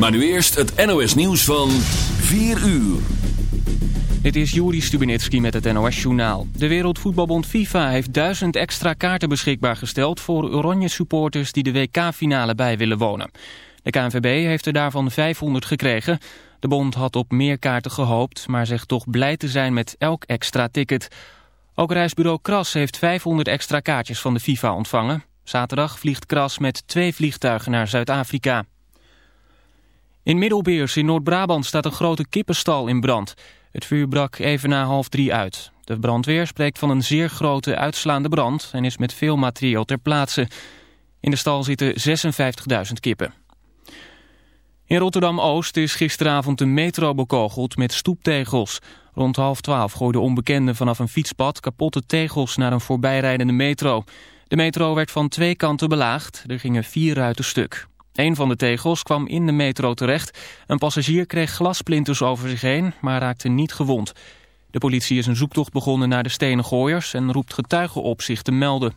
Maar nu eerst het NOS nieuws van 4 uur. Dit is Juri Stubenitski met het NOS-journaal. De Wereldvoetbalbond FIFA heeft duizend extra kaarten beschikbaar gesteld... voor Oranje-supporters die de WK-finale bij willen wonen. De KNVB heeft er daarvan 500 gekregen. De bond had op meer kaarten gehoopt... maar zegt toch blij te zijn met elk extra ticket. Ook reisbureau Kras heeft 500 extra kaartjes van de FIFA ontvangen. Zaterdag vliegt Kras met twee vliegtuigen naar Zuid-Afrika. In Middelbeers in Noord-Brabant staat een grote kippenstal in brand. Het vuur brak even na half drie uit. De brandweer spreekt van een zeer grote uitslaande brand en is met veel materieel ter plaatse. In de stal zitten 56.000 kippen. In Rotterdam-Oost is gisteravond de metro bekogeld met stoeptegels. Rond half twaalf gooiden onbekenden vanaf een fietspad kapotte tegels naar een voorbijrijdende metro. De metro werd van twee kanten belaagd, er gingen vier ruiten stuk. Een van de tegels kwam in de metro terecht. Een passagier kreeg glasplinters over zich heen, maar raakte niet gewond. De politie is een zoektocht begonnen naar de stenen gooiers en roept getuigen op zich te melden.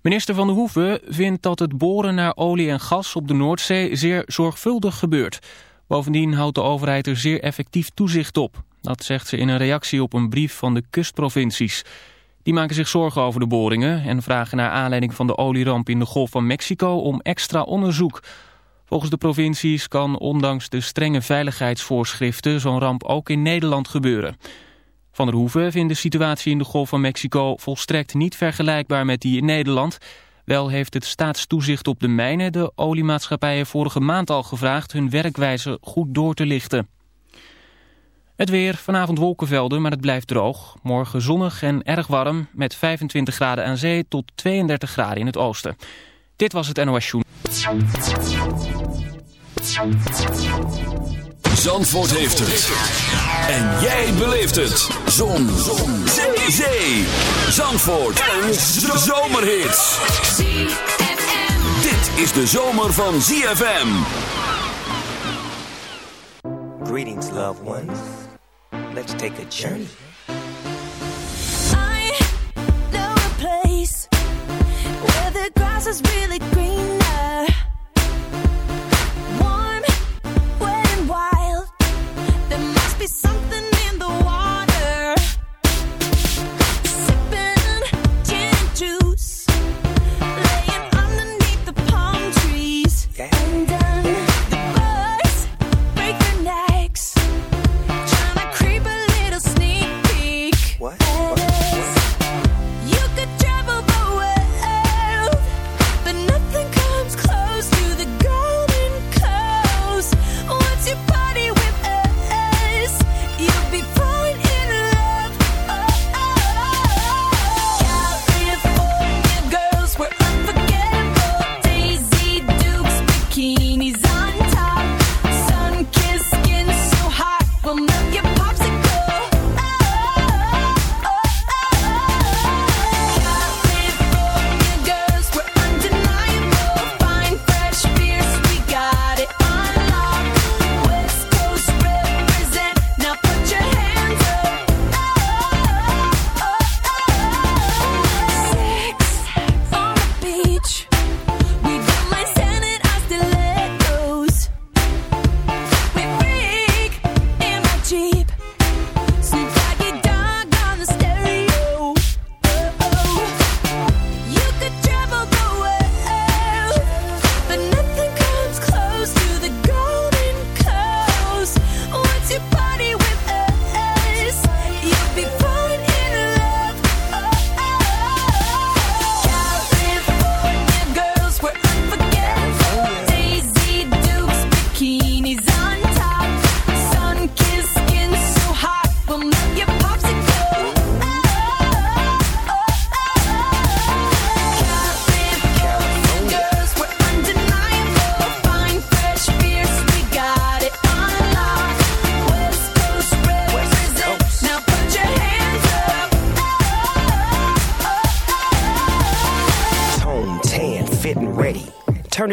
Minister Van der Hoeven vindt dat het boren naar olie en gas op de Noordzee zeer zorgvuldig gebeurt. Bovendien houdt de overheid er zeer effectief toezicht op. Dat zegt ze in een reactie op een brief van de kustprovincies. Die maken zich zorgen over de boringen en vragen naar aanleiding van de olieramp in de Golf van Mexico om extra onderzoek. Volgens de provincies kan ondanks de strenge veiligheidsvoorschriften zo'n ramp ook in Nederland gebeuren. Van der Hoeven vindt de situatie in de Golf van Mexico volstrekt niet vergelijkbaar met die in Nederland. Wel heeft het staatstoezicht op de mijnen de oliemaatschappijen vorige maand al gevraagd hun werkwijze goed door te lichten. Het weer, vanavond wolkenvelden, maar het blijft droog. Morgen zonnig en erg warm, met 25 graden aan zee tot 32 graden in het oosten. Dit was het NOS Joen. Zandvoort heeft het. En jij beleeft het. Zon. Zon. Zee. Zee. Zandvoort. Een zomerhit. Dit is de zomer van ZFM. Greetings, loved ones. Let's take a journey. I know a place where the grass is really greener. Warm, wet and wild. There must be something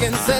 seconds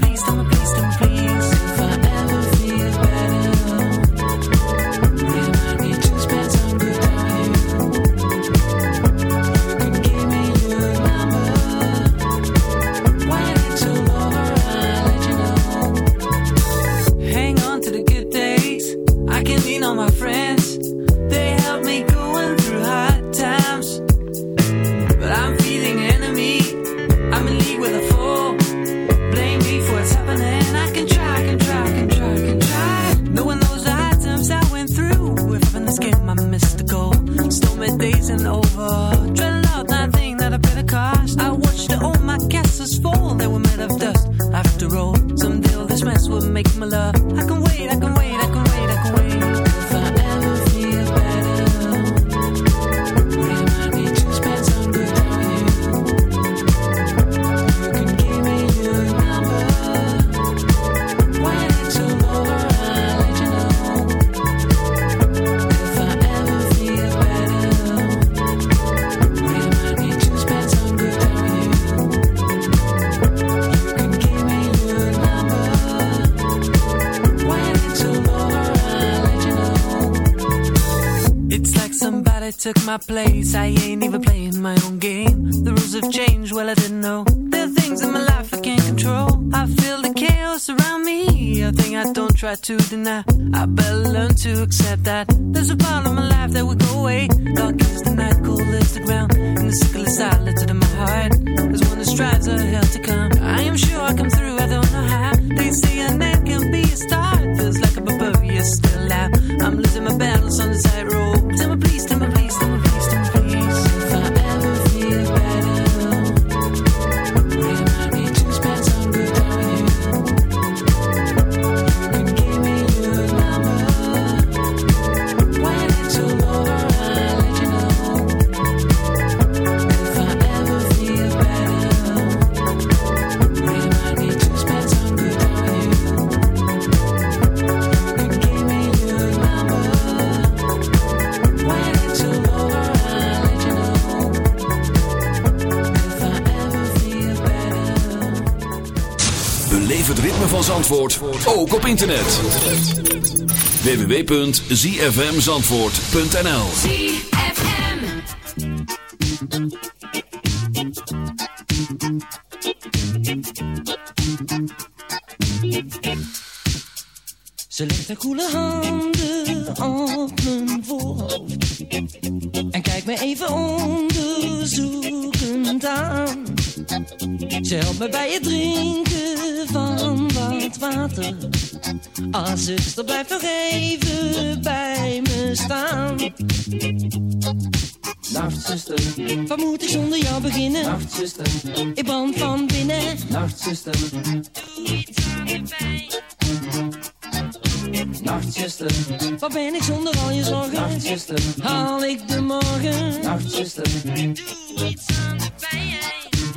soothing that het ritme van Zandvoort ook op internet. www.zfmzandvoort.nl Ze legt haar koele handen op mijn voorhoofd. En kijkt me even onderzoekend aan Ze helpt me bij het drinken van wat water Ah, zuster, blijf nog even bij me staan Nacht, zuster. Wat moet ik zonder jou beginnen? Nacht, zuster. Ik brand van binnen Nacht, zuster. Nacht, zuster. Wat ben ik zonder al je zorgen? Nacht, zuster. Haal ik de morgen? Nacht, zuster.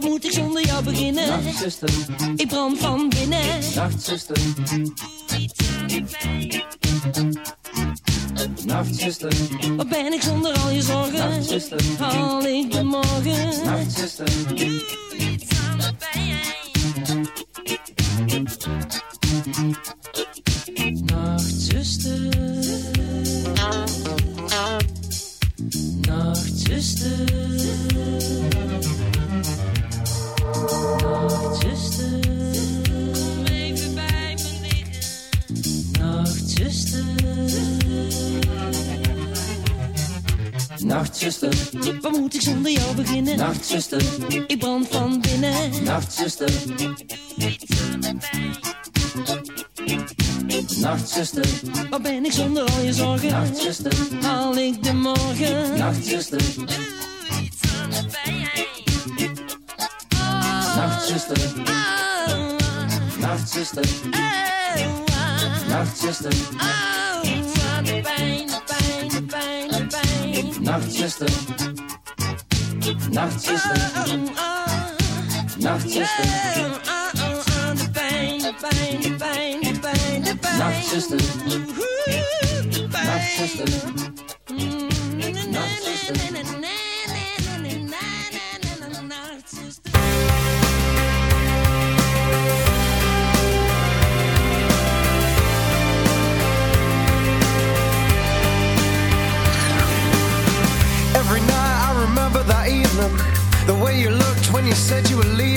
Wat moet ik zonder jou beginnen? Nacht, zuster. Ik brand van binnen. Nacht, zuster. Nacht, zuster. Wat ben ik zonder al je zorgen? Nacht, zuster. Haal ik de morgen? Nacht, zuster. Nachtzuster. Beginnen? Nacht, zuster. Ik brand van binnen. Nacht, zuster. Nacht, zuster. Wat ben ik zonder al je zorgen? Nacht, zuster. Haal ik de morgen? Nacht,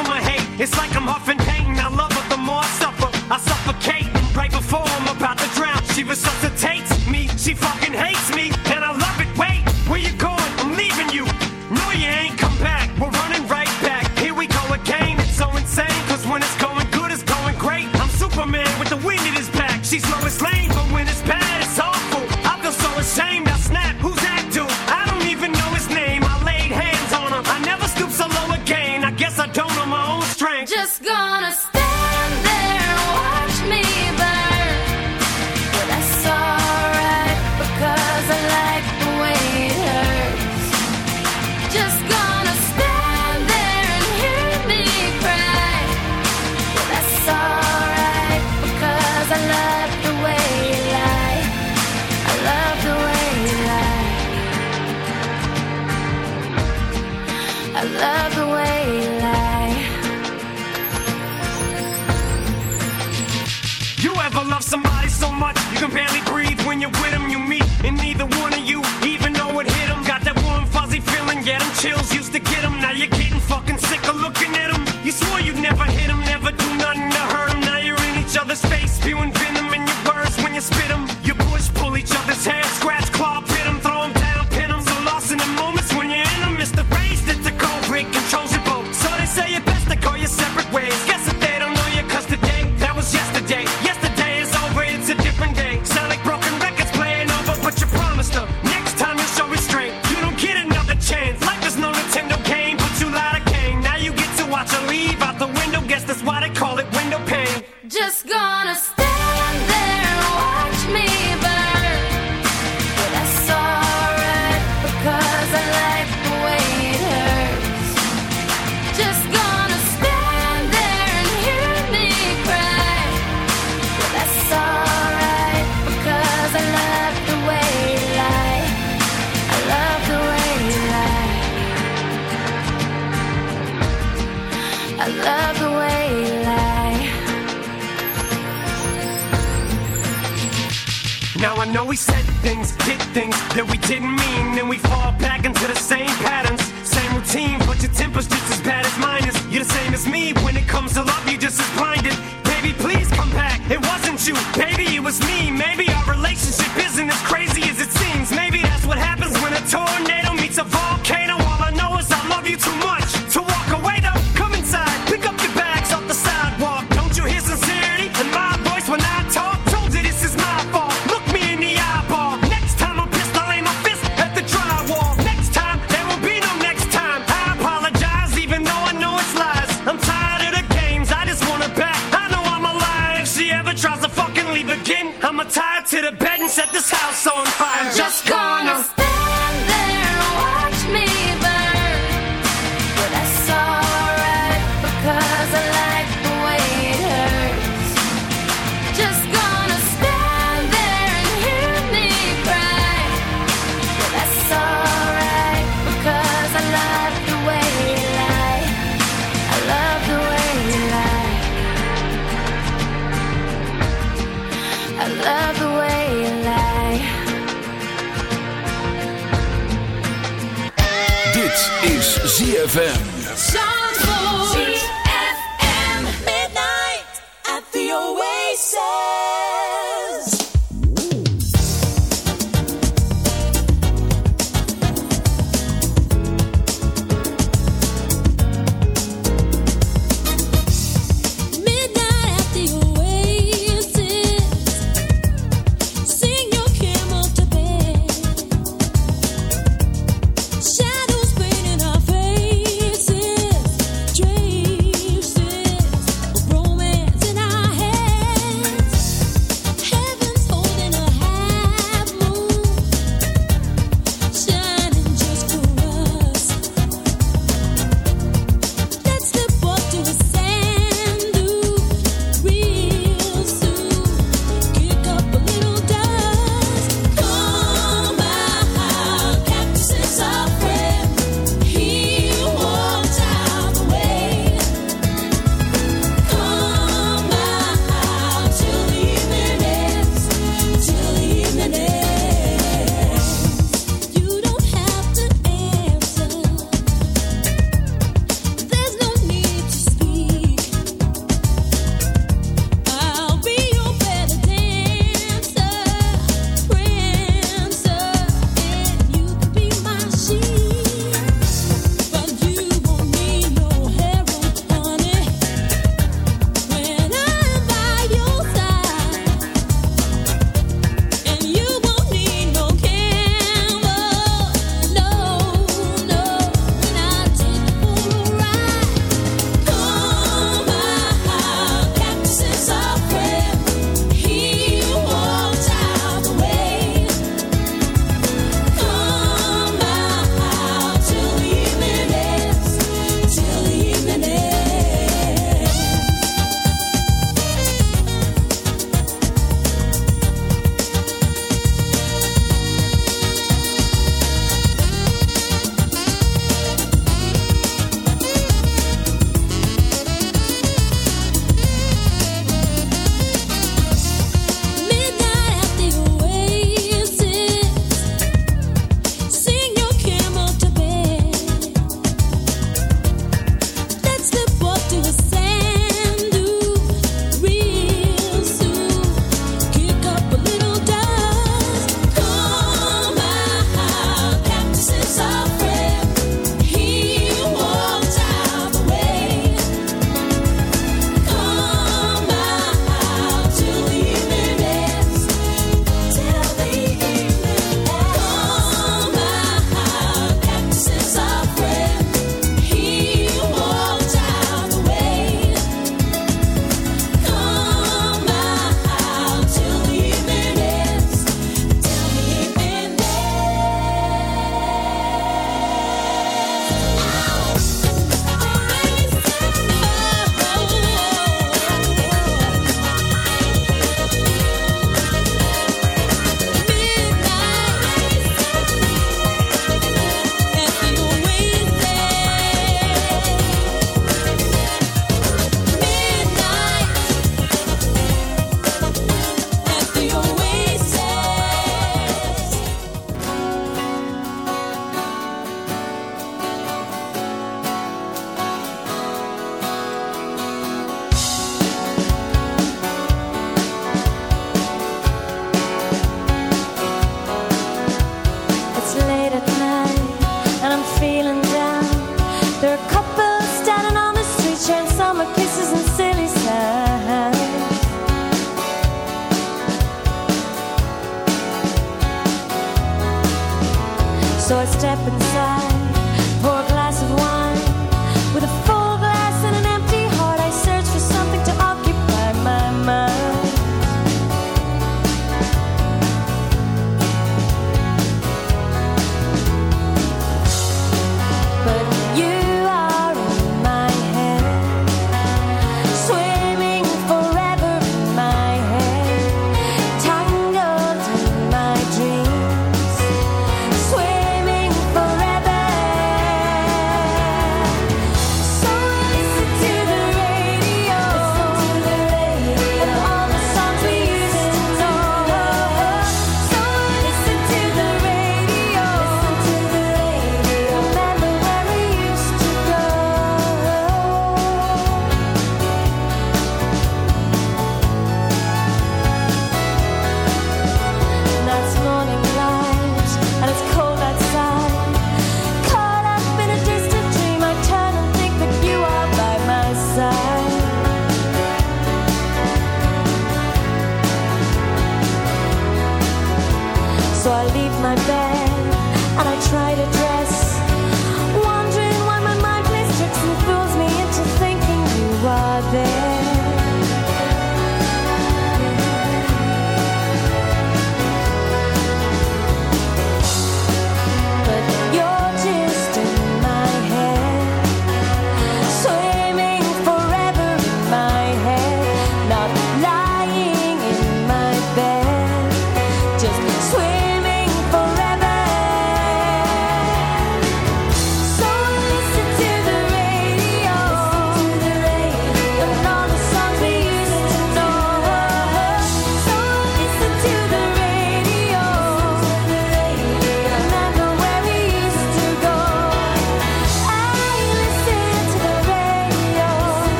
From my hate. It's like I'm huffing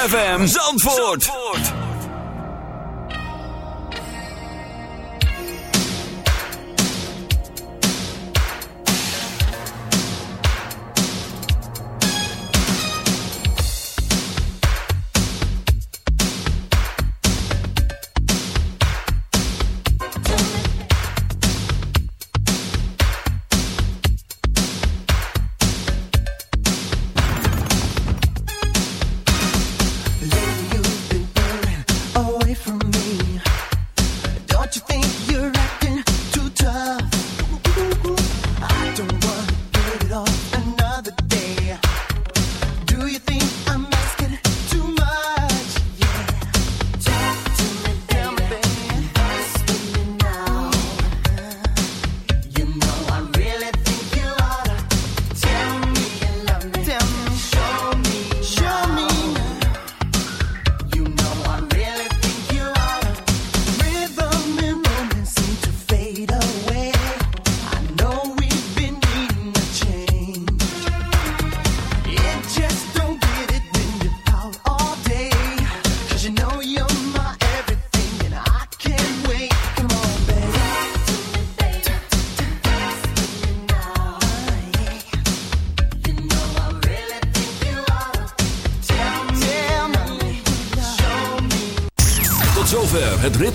ZFM Zandvoort.